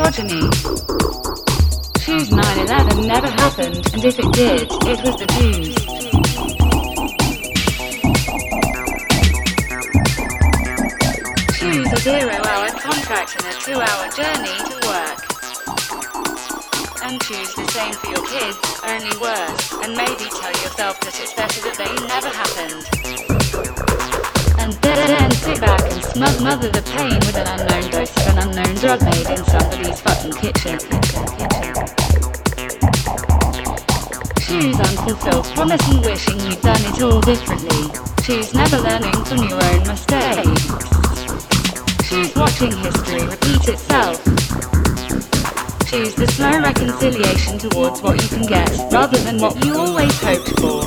misogyny. Choose 9-11 never happened, and if it did, it was the dude. Promising, wishing you'd done it all differently. She's never learning from your own mistakes. She's watching history repeat itself. Choose the slow reconciliation towards what you can get, rather than what you always hoped for.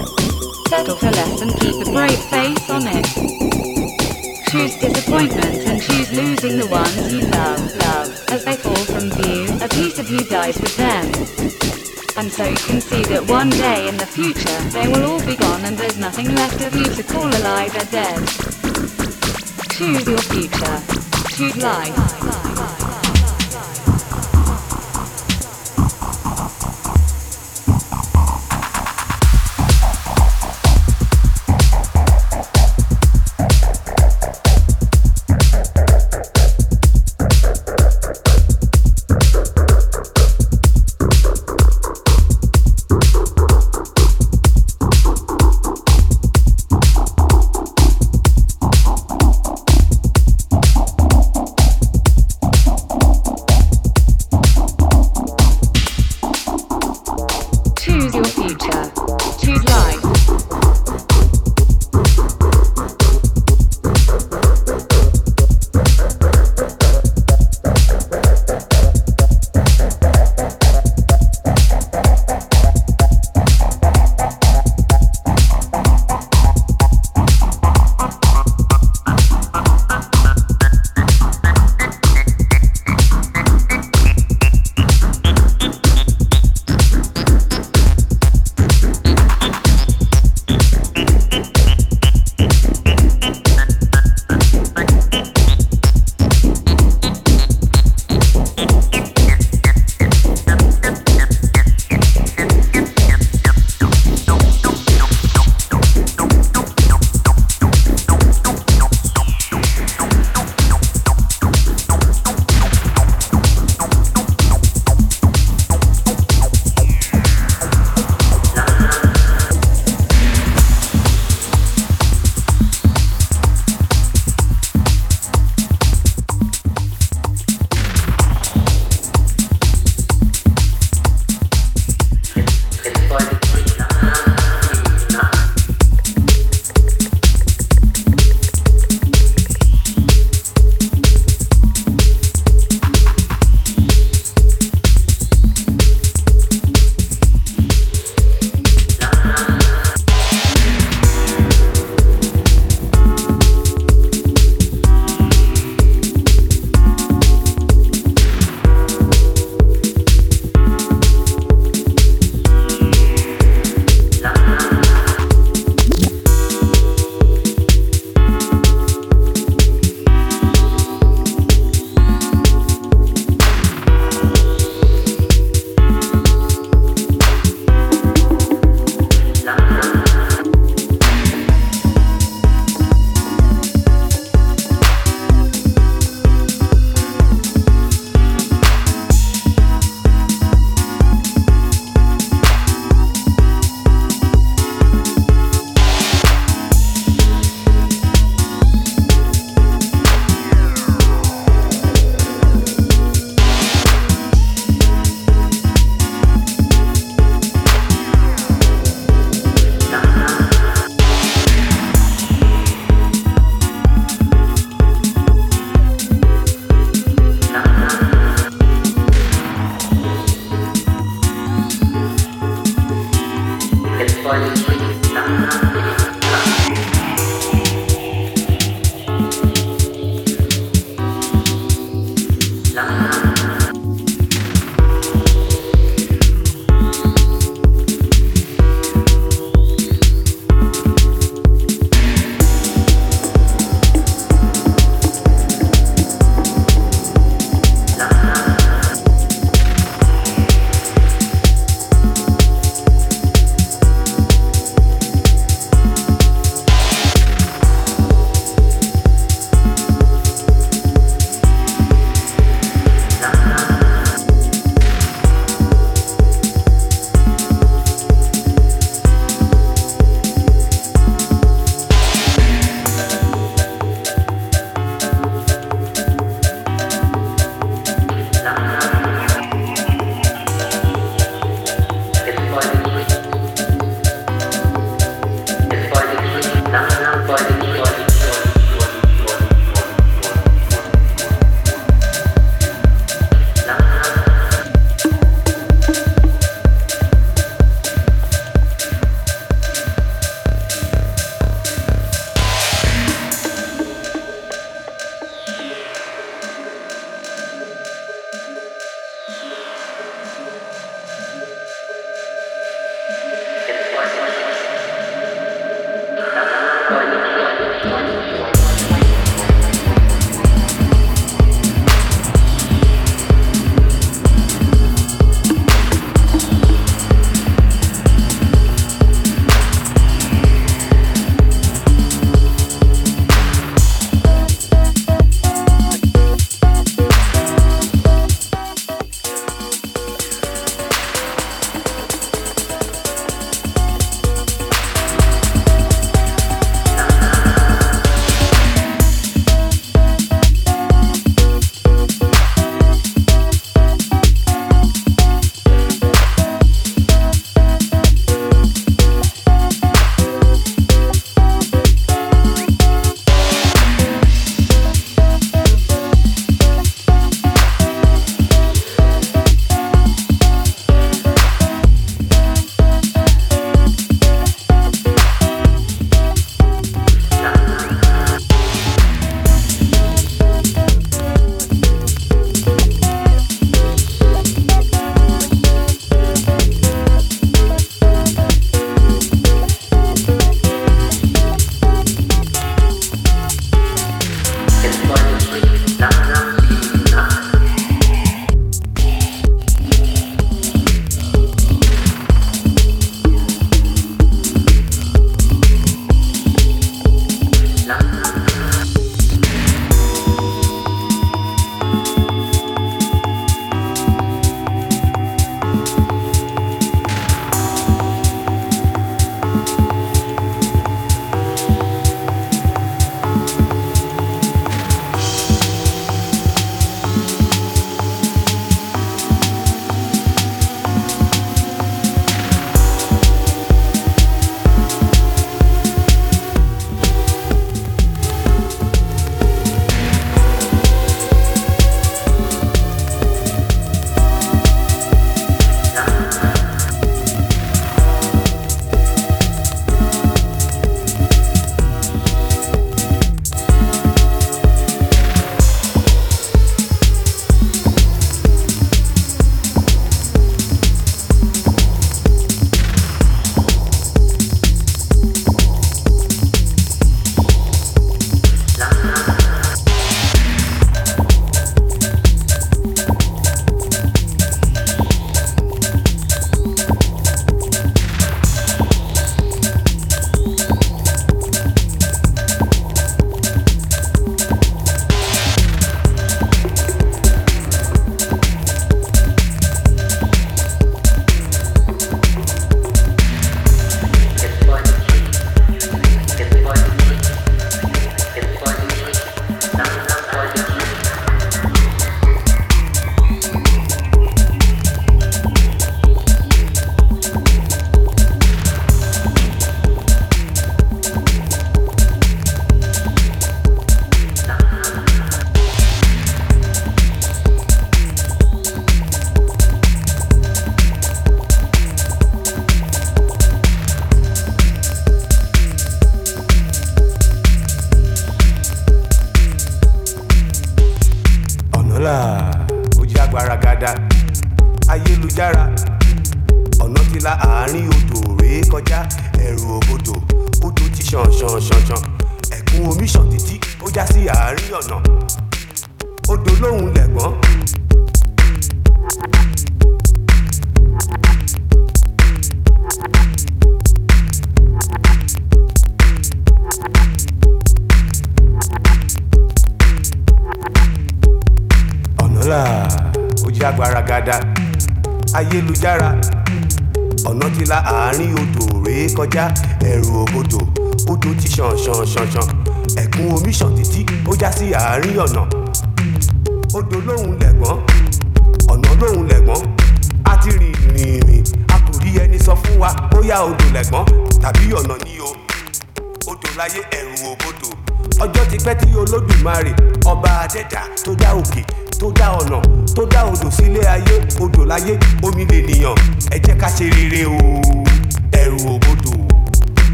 Settle for less and keep a brave face. so you can see that one day in the future they will all be gone and there's nothing left of you to call alive or dead. Choose your future. Choose life.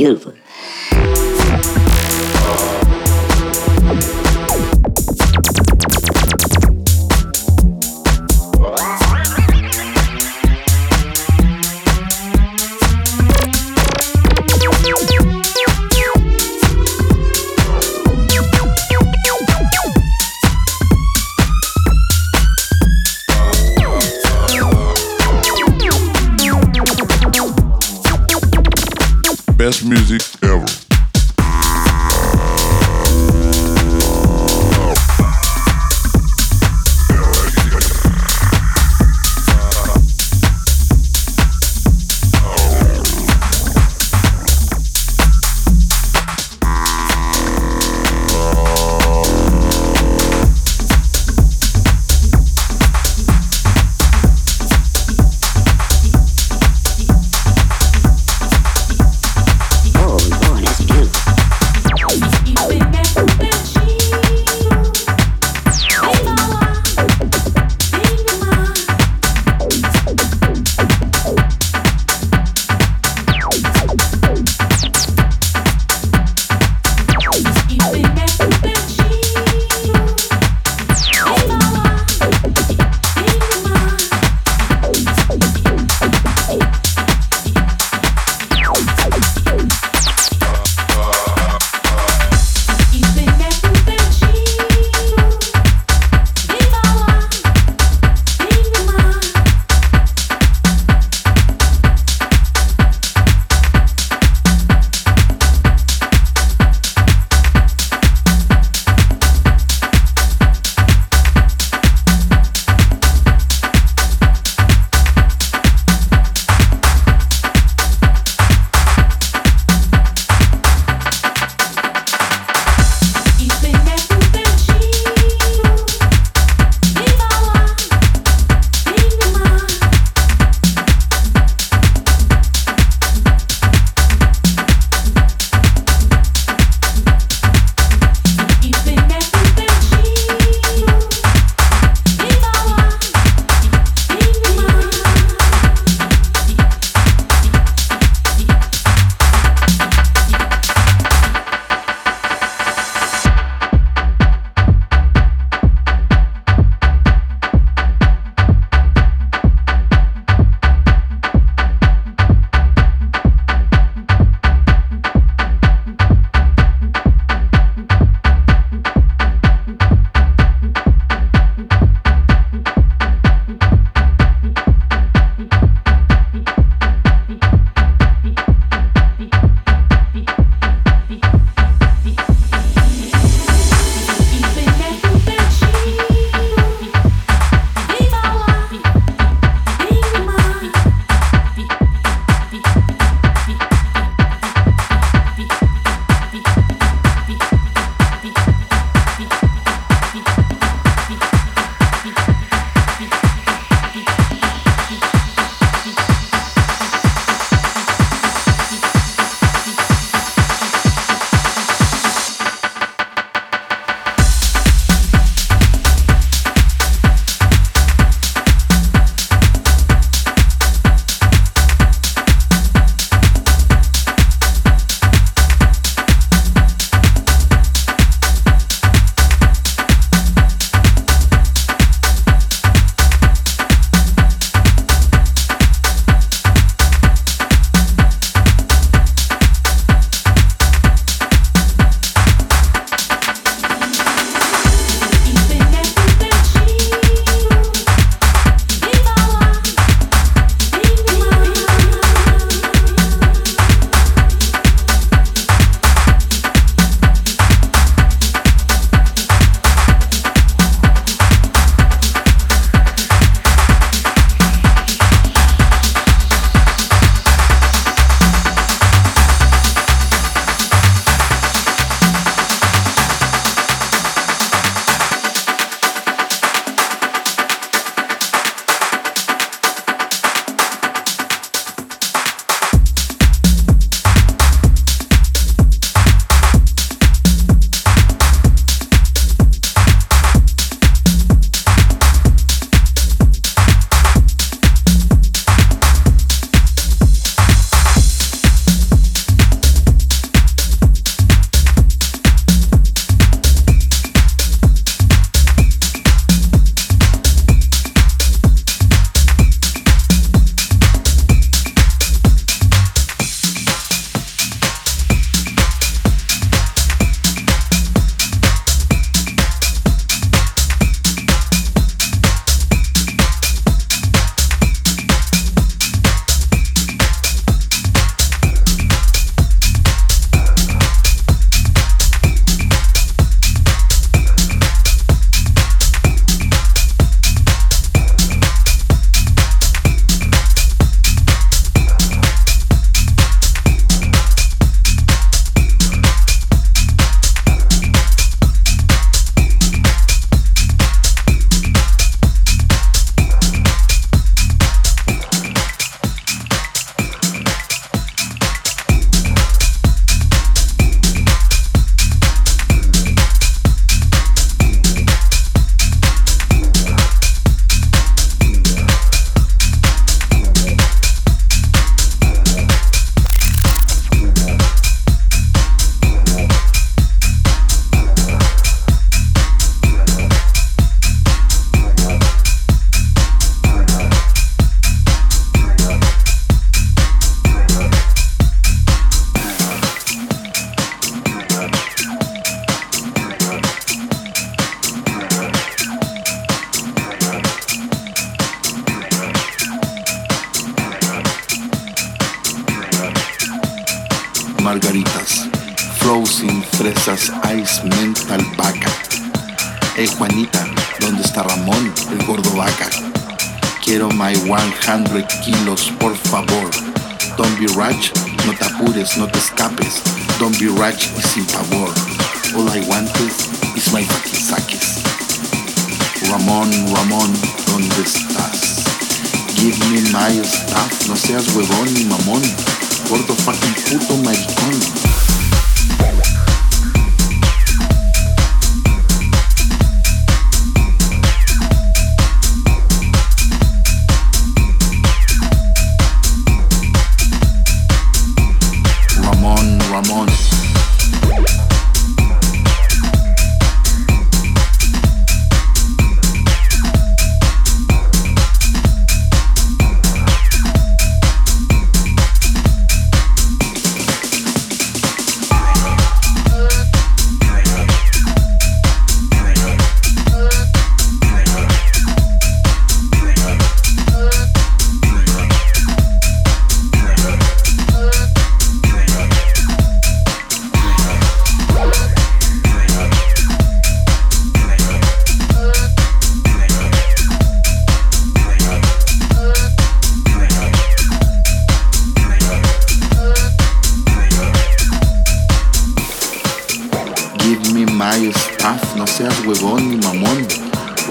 Beautiful.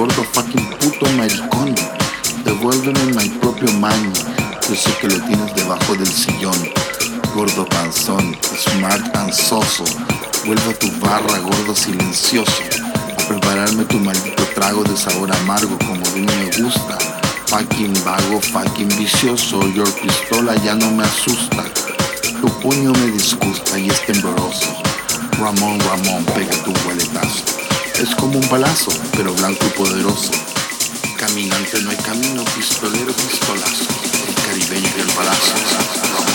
Gordo fucking puto maricón. Devuélveme my propio money. Yo sé que lo tienes debajo del sillón. Gordo panzón, smart and soso. Vuelve a tu barra, gordo silencioso. A prepararme tu maldito trago de sabor amargo como mí me gusta. Fucking vago, fucking vicioso. Your pistola ya no me asusta. Tu puño me disgusta y es tembloroso. Ramón, Ramón, pega tu hueletazo. Es como un balazo, pero blanco y poderoso. Caminante no hay camino, pistolero, pistolazo. El caribeño y el balazo.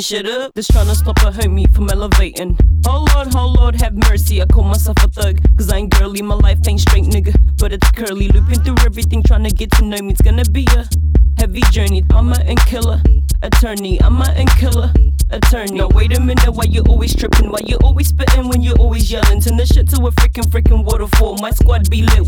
Lighting shit up. Just trying to stop a homie from elevating. Oh Lord, oh Lord, have mercy. I call myself a thug, cause I ain't girly. My life ain't straight, nigga. But it's curly. Looping through everything, trying to get to know me. It's gonna be a heavy journey. I'm a killer, attorney. I'm a killer, attorney. Now wait a minute, why you always tripping? Why you always spitting when you always yelling? Turn the shit to a freaking freaking waterfall. My squad be lit,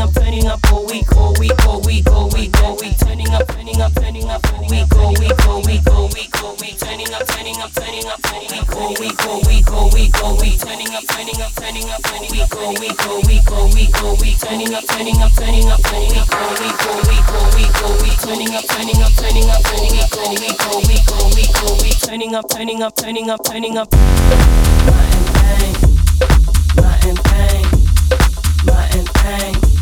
turning up, turning up all week, all week, all week, all week, all week, turning up, turning up, turning up all week, all week, all week, all week, all week, turning up, turning up, turning up all week, all week, all week, all week, all week, turning up, turning up, turning up all week, all week, all week, all week, all week, turning up, turning up, turning up all week, all week, all week, all week, all week, turning up, turning up, turning up all week, all week, all week, all week, all week, turning up, turning up, turning up, turning up. Martin Payne, Martin Payne, Martin Payne.